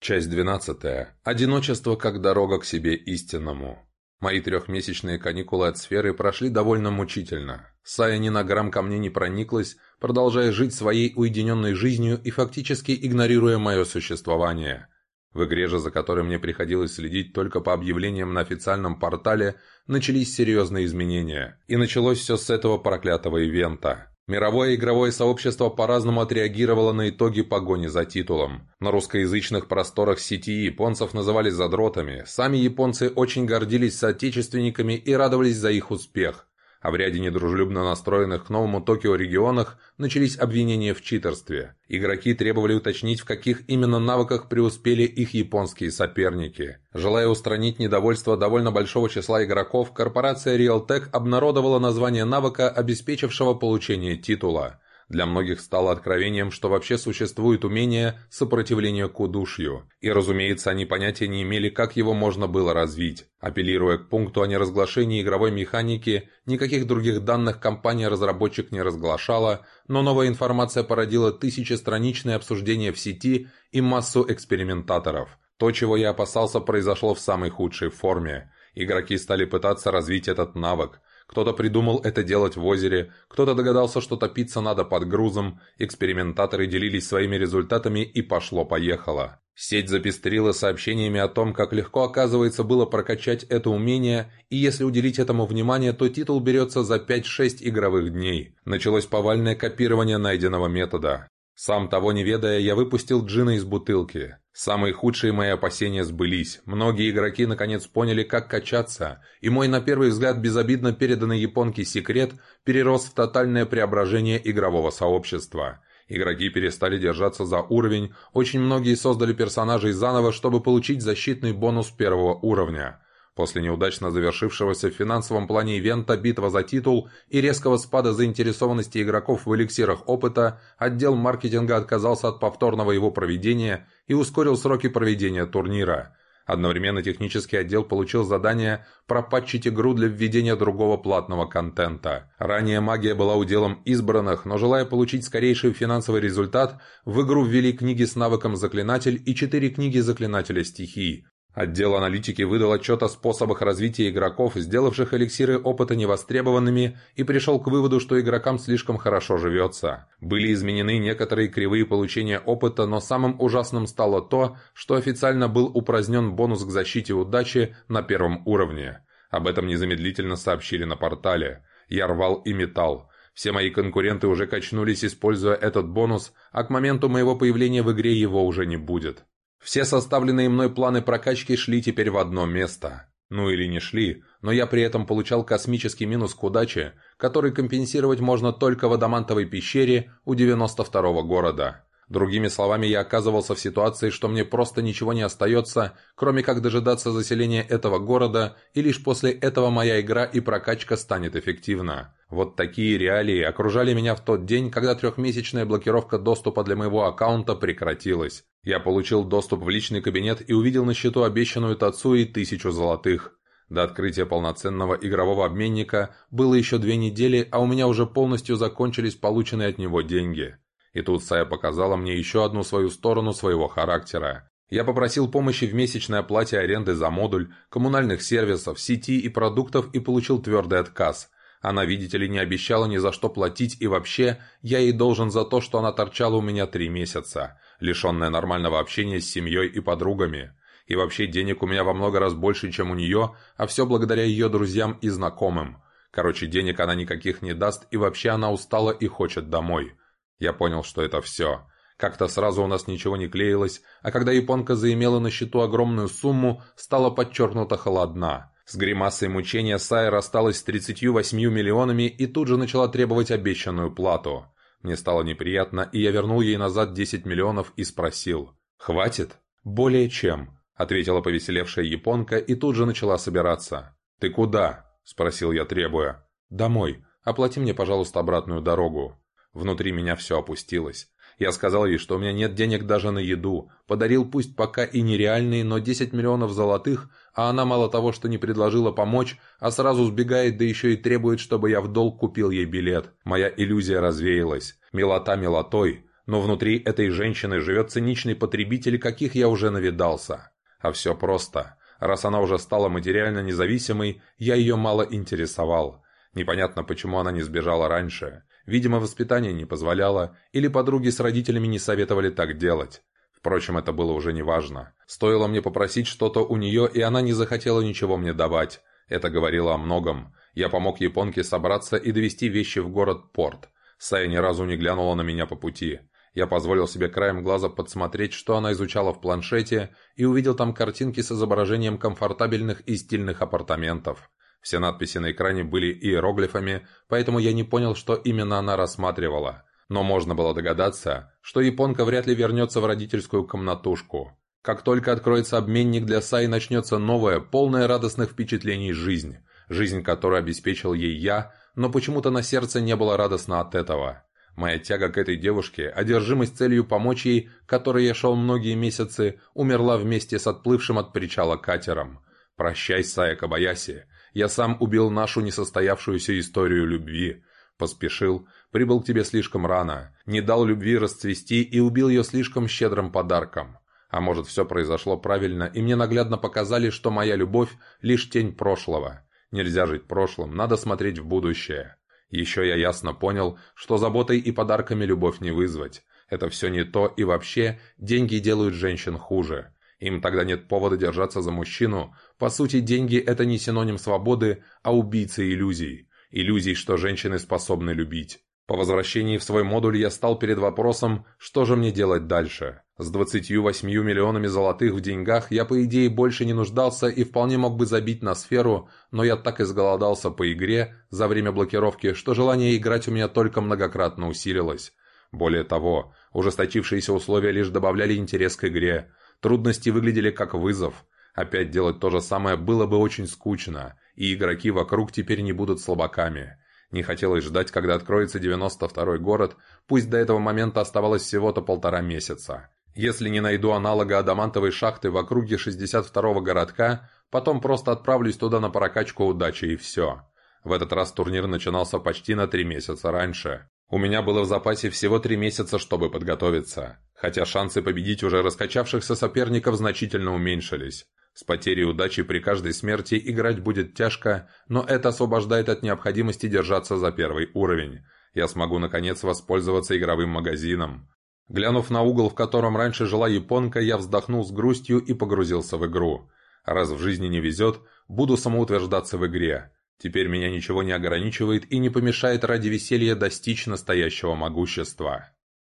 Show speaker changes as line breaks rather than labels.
Часть 12. Одиночество как дорога к себе истинному. Мои трехмесячные каникулы от сферы прошли довольно мучительно. Сая ни на грамм ко мне не прониклась, продолжая жить своей уединенной жизнью и фактически игнорируя мое существование. В игре же, за которой мне приходилось следить только по объявлениям на официальном портале, начались серьезные изменения. И началось все с этого проклятого ивента. Мировое игровое сообщество по-разному отреагировало на итоги погони за титулом. На русскоязычных просторах сети японцев называли задротами, сами японцы очень гордились соотечественниками и радовались за их успех а в ряде недружелюбно настроенных к новому Токио регионах начались обвинения в читерстве. Игроки требовали уточнить, в каких именно навыках преуспели их японские соперники. Желая устранить недовольство довольно большого числа игроков, корпорация Realtek обнародовала название навыка, обеспечившего получение титула. Для многих стало откровением, что вообще существует умение сопротивления к удушью. И, разумеется, они понятия не имели, как его можно было развить. Апеллируя к пункту о неразглашении игровой механики, никаких других данных компания-разработчик не разглашала, но новая информация породила тысячестраничное обсуждение в сети и массу экспериментаторов. То, чего я опасался, произошло в самой худшей форме. Игроки стали пытаться развить этот навык, кто-то придумал это делать в озере, кто-то догадался, что топиться надо под грузом, экспериментаторы делились своими результатами и пошло-поехало. Сеть запестрила сообщениями о том, как легко, оказывается, было прокачать это умение, и если уделить этому внимание, то титул берется за 5-6 игровых дней. Началось повальное копирование найденного метода. Сам того не ведая, я выпустил джина из бутылки. Самые худшие мои опасения сбылись. Многие игроки наконец поняли, как качаться, и мой на первый взгляд безобидно переданный японке секрет перерос в тотальное преображение игрового сообщества. Игроки перестали держаться за уровень, очень многие создали персонажей заново, чтобы получить защитный бонус первого уровня. После неудачно завершившегося в финансовом плане ивента «Битва за титул» и резкого спада заинтересованности игроков в эликсирах опыта, отдел маркетинга отказался от повторного его проведения и ускорил сроки проведения турнира. Одновременно технический отдел получил задание пропатчить игру для введения другого платного контента. Ранее магия была уделом избранных, но желая получить скорейший финансовый результат, в игру ввели книги с навыком «Заклинатель» и четыре книги «Заклинателя стихий». Отдел аналитики выдал отчет о способах развития игроков, сделавших эликсиры опыта невостребованными, и пришел к выводу, что игрокам слишком хорошо живется. Были изменены некоторые кривые получения опыта, но самым ужасным стало то, что официально был упразднен бонус к защите удачи на первом уровне. Об этом незамедлительно сообщили на портале. Я рвал и металл. Все мои конкуренты уже качнулись, используя этот бонус, а к моменту моего появления в игре его уже не будет. Все составленные мной планы прокачки шли теперь в одно место. Ну или не шли, но я при этом получал космический минус к удаче, который компенсировать можно только в Адамантовой пещере у 92-го города. Другими словами, я оказывался в ситуации, что мне просто ничего не остается, кроме как дожидаться заселения этого города, и лишь после этого моя игра и прокачка станет эффективна. Вот такие реалии окружали меня в тот день, когда трехмесячная блокировка доступа для моего аккаунта прекратилась. Я получил доступ в личный кабинет и увидел на счету обещанную Тацуи тысячу золотых. До открытия полноценного игрового обменника было еще две недели, а у меня уже полностью закончились полученные от него деньги. И тут Сая показала мне еще одну свою сторону своего характера. Я попросил помощи в месячной оплате аренды за модуль, коммунальных сервисов, сети и продуктов и получил твердый отказ. Она, видите ли, не обещала ни за что платить и вообще, я ей должен за то, что она торчала у меня три месяца, лишенная нормального общения с семьей и подругами. И вообще денег у меня во много раз больше, чем у нее, а все благодаря ее друзьям и знакомым. Короче, денег она никаких не даст, и вообще она устала и хочет домой. Я понял, что это все. Как-то сразу у нас ничего не клеилось, а когда японка заимела на счету огромную сумму, стала подчеркнуто холодна. С гримасой мучения Сая рассталась с 38 миллионами и тут же начала требовать обещанную плату. Мне стало неприятно, и я вернул ей назад 10 миллионов и спросил. «Хватит?» «Более чем», — ответила повеселевшая японка и тут же начала собираться. «Ты куда?» — спросил я, требуя. «Домой. Оплати мне, пожалуйста, обратную дорогу». Внутри меня все опустилось. Я сказал ей, что у меня нет денег даже на еду. Подарил пусть пока и нереальные, но 10 миллионов золотых, а она мало того, что не предложила помочь, а сразу сбегает, да еще и требует, чтобы я в долг купил ей билет. Моя иллюзия развеялась. Милота милотой, Но внутри этой женщины живет циничный потребитель, каких я уже навидался. А все просто. Раз она уже стала материально независимой, я ее мало интересовал. Непонятно, почему она не сбежала раньше. Видимо, воспитание не позволяло, или подруги с родителями не советовали так делать. Впрочем, это было уже неважно. Стоило мне попросить что-то у нее, и она не захотела ничего мне давать. Это говорило о многом. Я помог японке собраться и довести вещи в город-порт. Сая ни разу не глянула на меня по пути. Я позволил себе краем глаза подсмотреть, что она изучала в планшете, и увидел там картинки с изображением комфортабельных и стильных апартаментов. Все надписи на экране были иероглифами, поэтому я не понял, что именно она рассматривала. Но можно было догадаться, что японка вряд ли вернется в родительскую комнатушку. Как только откроется обменник для Саи, начнется новая, полная радостных впечатлений жизнь. Жизнь, которую обеспечил ей я, но почему-то на сердце не было радостно от этого. Моя тяга к этой девушке, одержимость целью помочь ей, которой я шел многие месяцы, умерла вместе с отплывшим от причала катером. Прощай, Сая Кабаяси. Я сам убил нашу несостоявшуюся историю любви. Поспешил, прибыл к тебе слишком рано, не дал любви расцвести и убил ее слишком щедрым подарком. А может, все произошло правильно, и мне наглядно показали, что моя любовь – лишь тень прошлого. Нельзя жить прошлым, надо смотреть в будущее. Еще я ясно понял, что заботой и подарками любовь не вызвать. Это все не то, и вообще, деньги делают женщин хуже. Им тогда нет повода держаться за мужчину. По сути, деньги – это не синоним свободы, а убийца иллюзий. Иллюзий, что женщины способны любить. По возвращении в свой модуль я стал перед вопросом, что же мне делать дальше. С 28 миллионами золотых в деньгах я по идее больше не нуждался и вполне мог бы забить на сферу, но я так изголодался по игре за время блокировки, что желание играть у меня только многократно усилилось. Более того, ужесточившиеся условия лишь добавляли интерес к игре. Трудности выглядели как вызов. Опять делать то же самое было бы очень скучно, и игроки вокруг теперь не будут слабаками. Не хотелось ждать, когда откроется 92-й город, пусть до этого момента оставалось всего-то полтора месяца. Если не найду аналога адамантовой шахты в округе 62-го городка, потом просто отправлюсь туда на прокачку удачи и все. В этот раз турнир начинался почти на три месяца раньше. У меня было в запасе всего три месяца, чтобы подготовиться. Хотя шансы победить уже раскачавшихся соперников значительно уменьшились. С потерей удачи при каждой смерти играть будет тяжко, но это освобождает от необходимости держаться за первый уровень. Я смогу наконец воспользоваться игровым магазином. Глянув на угол, в котором раньше жила японка, я вздохнул с грустью и погрузился в игру. Раз в жизни не везет, буду самоутверждаться в игре. Теперь меня ничего не ограничивает и не помешает ради веселья достичь настоящего могущества.